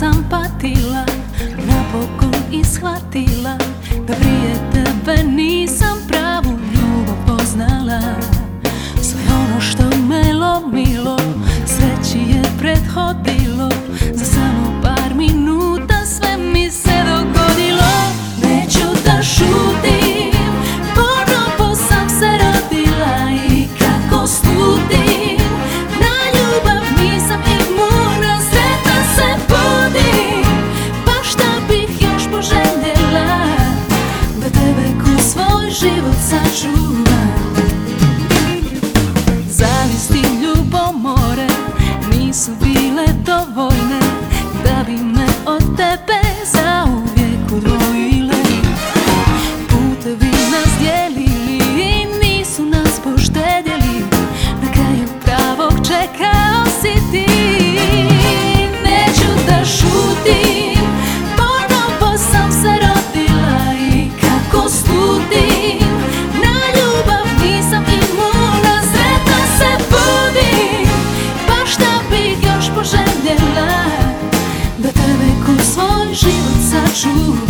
sam patila Napokon ishvatila Da prije tebe nisam pravu ljubav poznala. Sve ono što me lomilo Sreći je prethodilo Za samo par minuta sve mi se dogodilo. Neću da šutim 在追。true